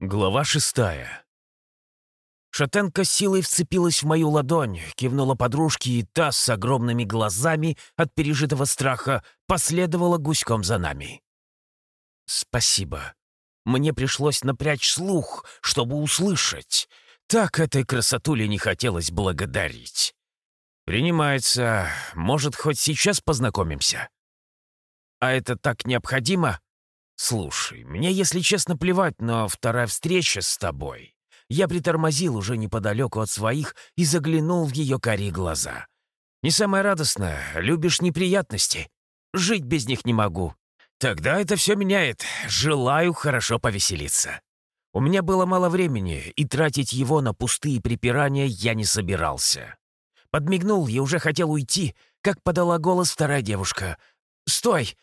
Глава шестая. Шатенка силой вцепилась в мою ладонь, кивнула подружке, и та с огромными глазами от пережитого страха последовала гуськом за нами. «Спасибо. Мне пришлось напрячь слух, чтобы услышать. Так этой красотуле не хотелось благодарить. Принимается. Может, хоть сейчас познакомимся? А это так необходимо?» «Слушай, мне, если честно, плевать, но вторая встреча с тобой...» Я притормозил уже неподалеку от своих и заглянул в ее карие глаза. «Не самое радостное. Любишь неприятности. Жить без них не могу. Тогда это все меняет. Желаю хорошо повеселиться». У меня было мало времени, и тратить его на пустые припирания я не собирался. Подмигнул и уже хотел уйти, как подала голос вторая девушка. «Стой!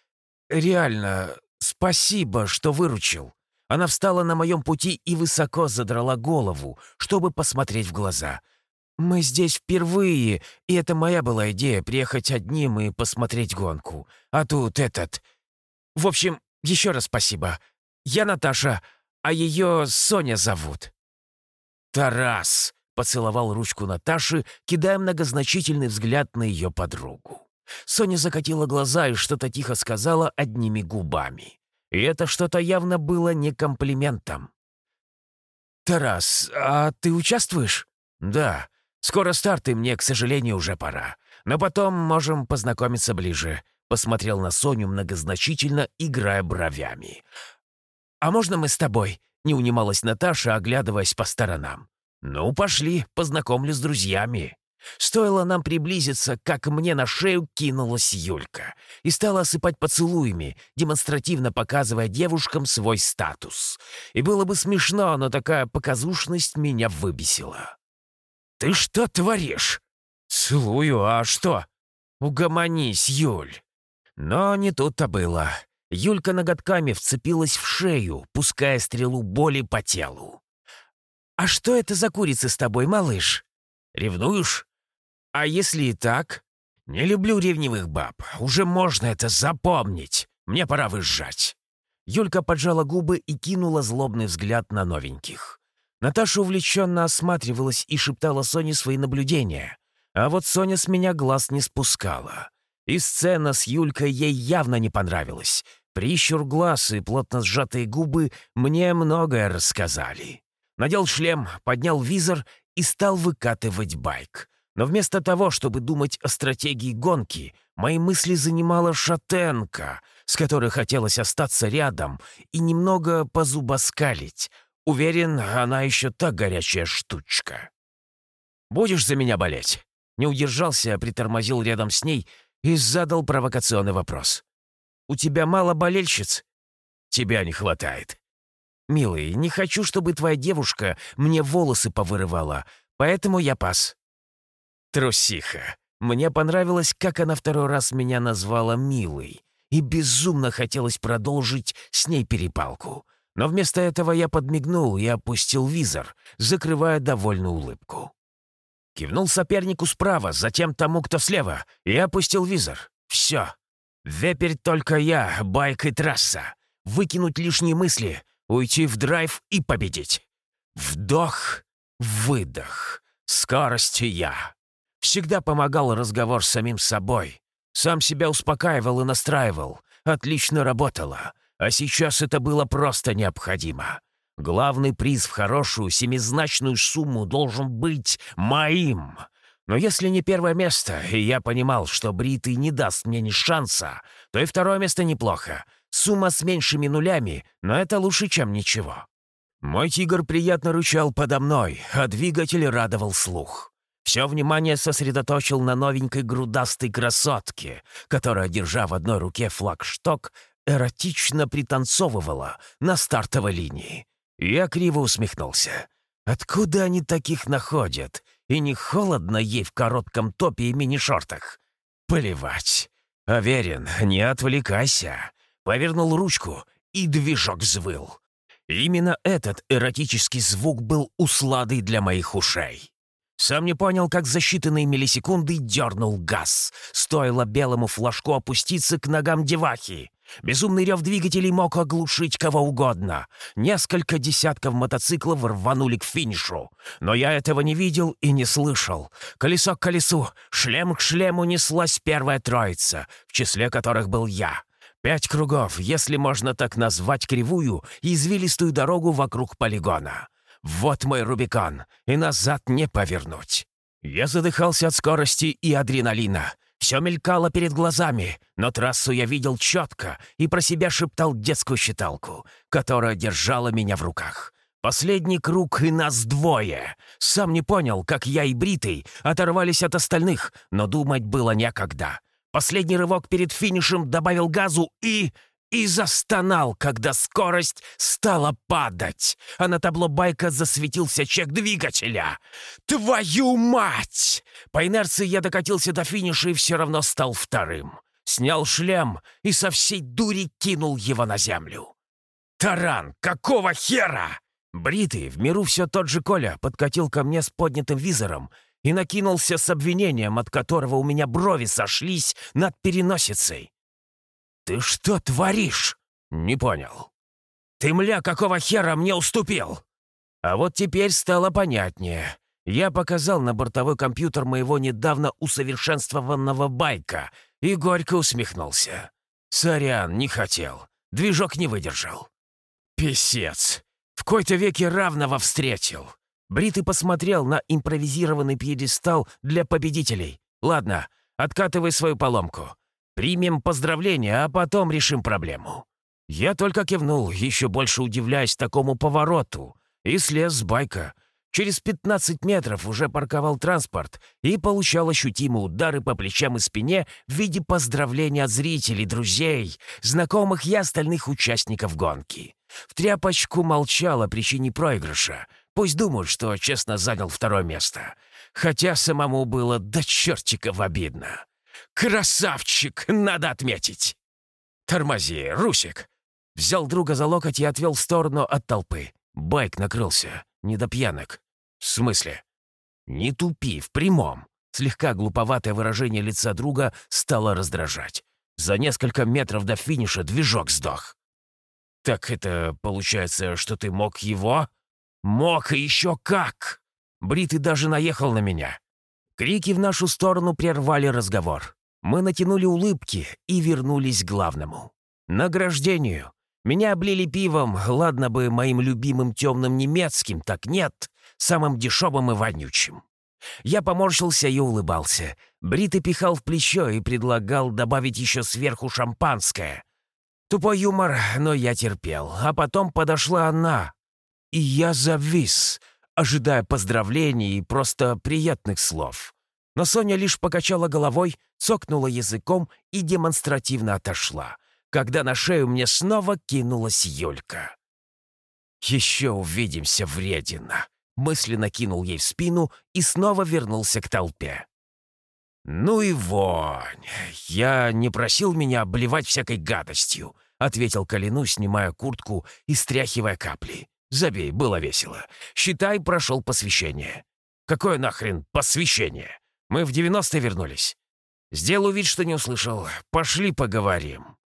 Реально, «Спасибо, что выручил». Она встала на моем пути и высоко задрала голову, чтобы посмотреть в глаза. «Мы здесь впервые, и это моя была идея — приехать одним и посмотреть гонку. А тут этот... В общем, еще раз спасибо. Я Наташа, а ее Соня зовут». «Тарас!» — поцеловал ручку Наташи, кидая многозначительный взгляд на ее подругу. Соня закатила глаза и что-то тихо сказала одними губами. И это что-то явно было не комплиментом. «Тарас, а ты участвуешь?» «Да. Скоро старт, и мне, к сожалению, уже пора. Но потом можем познакомиться ближе», — посмотрел на Соню многозначительно, играя бровями. «А можно мы с тобой?» — не унималась Наташа, оглядываясь по сторонам. «Ну, пошли, познакомлю с друзьями». Стоило нам приблизиться, как мне на шею кинулась Юлька и стала осыпать поцелуями, демонстративно показывая девушкам свой статус. И было бы смешно, но такая показушность меня выбесила. «Ты что творишь?» «Целую, а что?» «Угомонись, Юль!» Но не тут-то было. Юлька ноготками вцепилась в шею, пуская стрелу боли по телу. «А что это за курица с тобой, малыш?» «Ревнуешь?» А если и так? Не люблю ревнивых баб. Уже можно это запомнить. Мне пора выезжать». Юлька поджала губы и кинула злобный взгляд на новеньких. Наташа увлеченно осматривалась и шептала Соне свои наблюдения. А вот Соня с меня глаз не спускала. И сцена с Юлькой ей явно не понравилась. Прищур глаз и плотно сжатые губы мне многое рассказали. Надел шлем, поднял визор и стал выкатывать байк. Но вместо того, чтобы думать о стратегии гонки, мои мысли занимала шатенка, с которой хотелось остаться рядом и немного позубоскалить. Уверен, она еще та горячая штучка. «Будешь за меня болеть?» Не удержался, притормозил рядом с ней и задал провокационный вопрос. «У тебя мало болельщиц?» «Тебя не хватает». «Милый, не хочу, чтобы твоя девушка мне волосы повырывала, поэтому я пас». Трусиха. Мне понравилось, как она второй раз меня назвала «милой», и безумно хотелось продолжить с ней перепалку. Но вместо этого я подмигнул и опустил визор, закрывая довольную улыбку. Кивнул сопернику справа, затем тому, кто слева, и опустил визор. Все. Теперь только я, байк и трасса. Выкинуть лишние мысли, уйти в драйв и победить. Вдох, выдох. Скорость я. Всегда помогал разговор с самим собой. Сам себя успокаивал и настраивал. Отлично работало. А сейчас это было просто необходимо. Главный приз в хорошую семизначную сумму должен быть моим. Но если не первое место, и я понимал, что Бритый не даст мне ни шанса, то и второе место неплохо. Сумма с меньшими нулями, но это лучше, чем ничего. Мой тигр приятно рычал подо мной, а двигатель радовал слух. Все внимание сосредоточил на новенькой грудастой красотке, которая, держа в одной руке флагшток, эротично пританцовывала на стартовой линии. Я криво усмехнулся. Откуда они таких находят? И не холодно ей в коротком топе и мини-шортах? Плевать. Аверин, не отвлекайся. Повернул ручку, и движок взвыл. Именно этот эротический звук был усладой для моих ушей. Сам не понял, как за считанные миллисекунды дернул газ. Стоило белому флажку опуститься к ногам девахи. Безумный рев двигателей мог оглушить кого угодно. Несколько десятков мотоциклов рванули к финишу. Но я этого не видел и не слышал. Колесо к колесу, шлем к шлему неслась первая троица, в числе которых был я. Пять кругов, если можно так назвать кривую и извилистую дорогу вокруг полигона. Вот мой Рубикон, и назад не повернуть. Я задыхался от скорости и адреналина. Все мелькало перед глазами, но трассу я видел четко и про себя шептал детскую считалку, которая держала меня в руках. Последний круг и нас двое. Сам не понял, как я и Бритый оторвались от остальных, но думать было некогда. Последний рывок перед финишем добавил газу и и застонал, когда скорость стала падать, а на табло байка засветился чек двигателя. «Твою мать!» По инерции я докатился до финиша и все равно стал вторым. Снял шлем и со всей дури кинул его на землю. «Таран, какого хера?» Бритый, в миру все тот же Коля, подкатил ко мне с поднятым визором и накинулся с обвинением, от которого у меня брови сошлись над переносицей. «Ты что творишь?» «Не понял». «Ты, мля, какого хера мне уступил?» А вот теперь стало понятнее. Я показал на бортовой компьютер моего недавно усовершенствованного байка и горько усмехнулся. «Сорян, не хотел. Движок не выдержал». «Песец! В кои-то веке равного встретил!» Бритый посмотрел на импровизированный пьедестал для победителей. «Ладно, откатывай свою поломку. Примем поздравления, а потом решим проблему». Я только кивнул, еще больше удивляясь такому повороту, и слез с байка. Через 15 метров уже парковал транспорт и получал ощутимые удары по плечам и спине в виде поздравления от зрителей, друзей, знакомых и остальных участников гонки. В тряпочку молчал о причине проигрыша. Пусть думают, что честно занял второе место. Хотя самому было до чертиков обидно. Красавчик, надо отметить!» «Тормози, Русик!» Взял друга за локоть и отвел в сторону от толпы. Байк накрылся, не до пьянок. «В смысле?» «Не тупи, в прямом!» Слегка глуповатое выражение лица друга стало раздражать. За несколько метров до финиша движок сдох. «Так это получается, что ты мог его?» «Мог и еще как!» Бритый даже наехал на меня. Крики в нашу сторону прервали разговор. Мы натянули улыбки и вернулись к главному. Награждению. Меня облили пивом, ладно бы моим любимым темным немецким, так нет, самым дешевым и вонючим. Я поморщился и улыбался. Бритый пихал в плечо и предлагал добавить еще сверху шампанское. Тупой юмор, но я терпел. А потом подошла она, и я завис — ожидая поздравлений и просто приятных слов. Но Соня лишь покачала головой, цокнула языком и демонстративно отошла, когда на шею мне снова кинулась Юлька. «Еще увидимся, вредина!» мысленно кинул ей в спину и снова вернулся к толпе. «Ну и вонь! Я не просил меня обливать всякой гадостью», — ответил Калину, снимая куртку и стряхивая капли. Забей, было весело. Считай, прошел посвящение. Какое нахрен посвящение? Мы в 90-е вернулись. Сделаю вид, что не услышал. Пошли поговорим.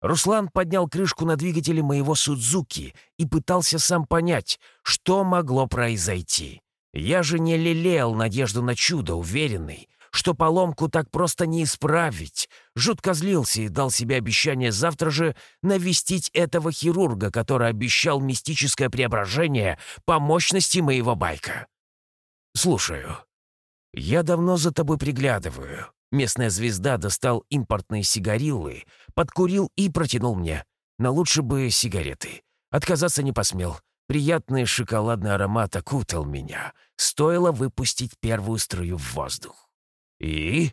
Руслан поднял крышку на двигателе моего Судзуки и пытался сам понять, что могло произойти. Я же не лелеял надежду на чудо, уверенный, что поломку так просто не исправить. Жутко злился и дал себе обещание завтра же навестить этого хирурга, который обещал мистическое преображение по мощности моего байка. «Слушаю. Я давно за тобой приглядываю». Местная звезда достал импортные сигариллы, подкурил и протянул мне. На лучше бы сигареты. Отказаться не посмел. Приятный шоколадный аромат окутал меня. Стоило выпустить первую струю в воздух. «И?»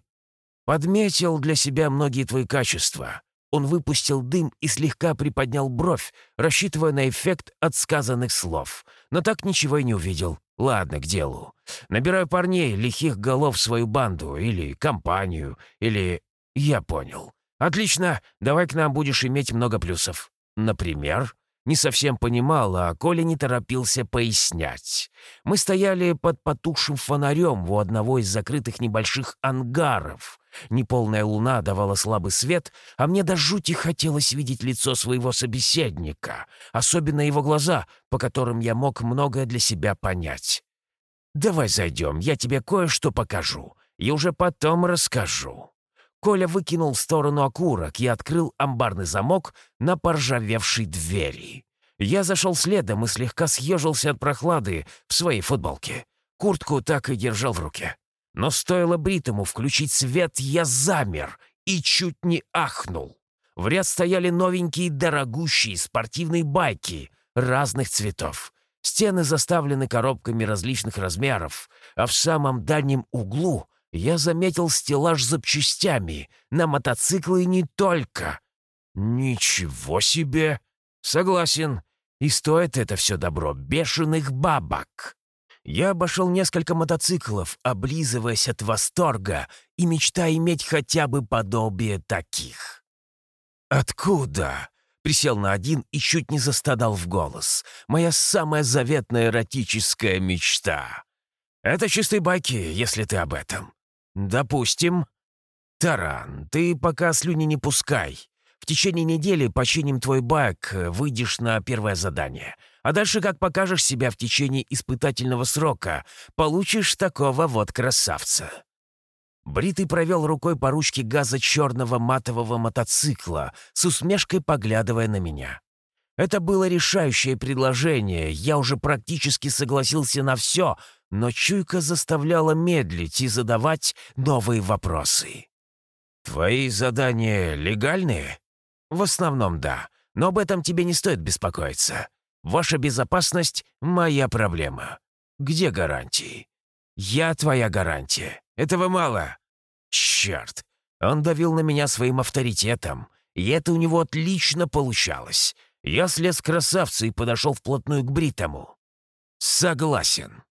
«Подметил для себя многие твои качества». Он выпустил дым и слегка приподнял бровь, рассчитывая на эффект от сказанных слов. Но так ничего и не увидел. Ладно, к делу. Набираю парней, лихих голов в свою банду, или компанию, или... Я понял. Отлично, давай к нам будешь иметь много плюсов. Например? не совсем понимал, а Коля не торопился пояснять. Мы стояли под потухшим фонарем у одного из закрытых небольших ангаров. Неполная луна давала слабый свет, а мне до жути хотелось видеть лицо своего собеседника, особенно его глаза, по которым я мог многое для себя понять. «Давай зайдем, я тебе кое-что покажу, и уже потом расскажу». Коля выкинул в сторону окурок и открыл амбарный замок на поржавевшей двери. Я зашел следом и слегка съежился от прохлады в своей футболке. Куртку так и держал в руке. Но стоило Бритому включить свет, я замер и чуть не ахнул. В ряд стояли новенькие дорогущие спортивные байки разных цветов. Стены заставлены коробками различных размеров, а в самом дальнем углу я заметил стеллаж с запчастями на мотоциклы не только. Ничего себе! Согласен, и стоит это все добро бешеных бабок. Я обошел несколько мотоциклов, облизываясь от восторга и мечтая иметь хотя бы подобие таких. «Откуда?» Присел на один и чуть не застадал в голос. «Моя самая заветная эротическая мечта. Это чистые байки, если ты об этом. Допустим. Таран, ты пока слюни не пускай. В течение недели починим твой байк, выйдешь на первое задание. А дальше, как покажешь себя в течение испытательного срока, получишь такого вот красавца». Бритый провел рукой по ручке газа черного матового мотоцикла, с усмешкой поглядывая на меня. Это было решающее предложение, я уже практически согласился на все, но чуйка заставляла медлить и задавать новые вопросы. «Твои задания легальные?» «В основном да, но об этом тебе не стоит беспокоиться. Ваша безопасность — моя проблема. Где гарантии?» «Я твоя гарантия. Этого мало». «Черт!» Он давил на меня своим авторитетом, и это у него отлично получалось. Я слез красавца и подошел вплотную к Бритому. «Согласен.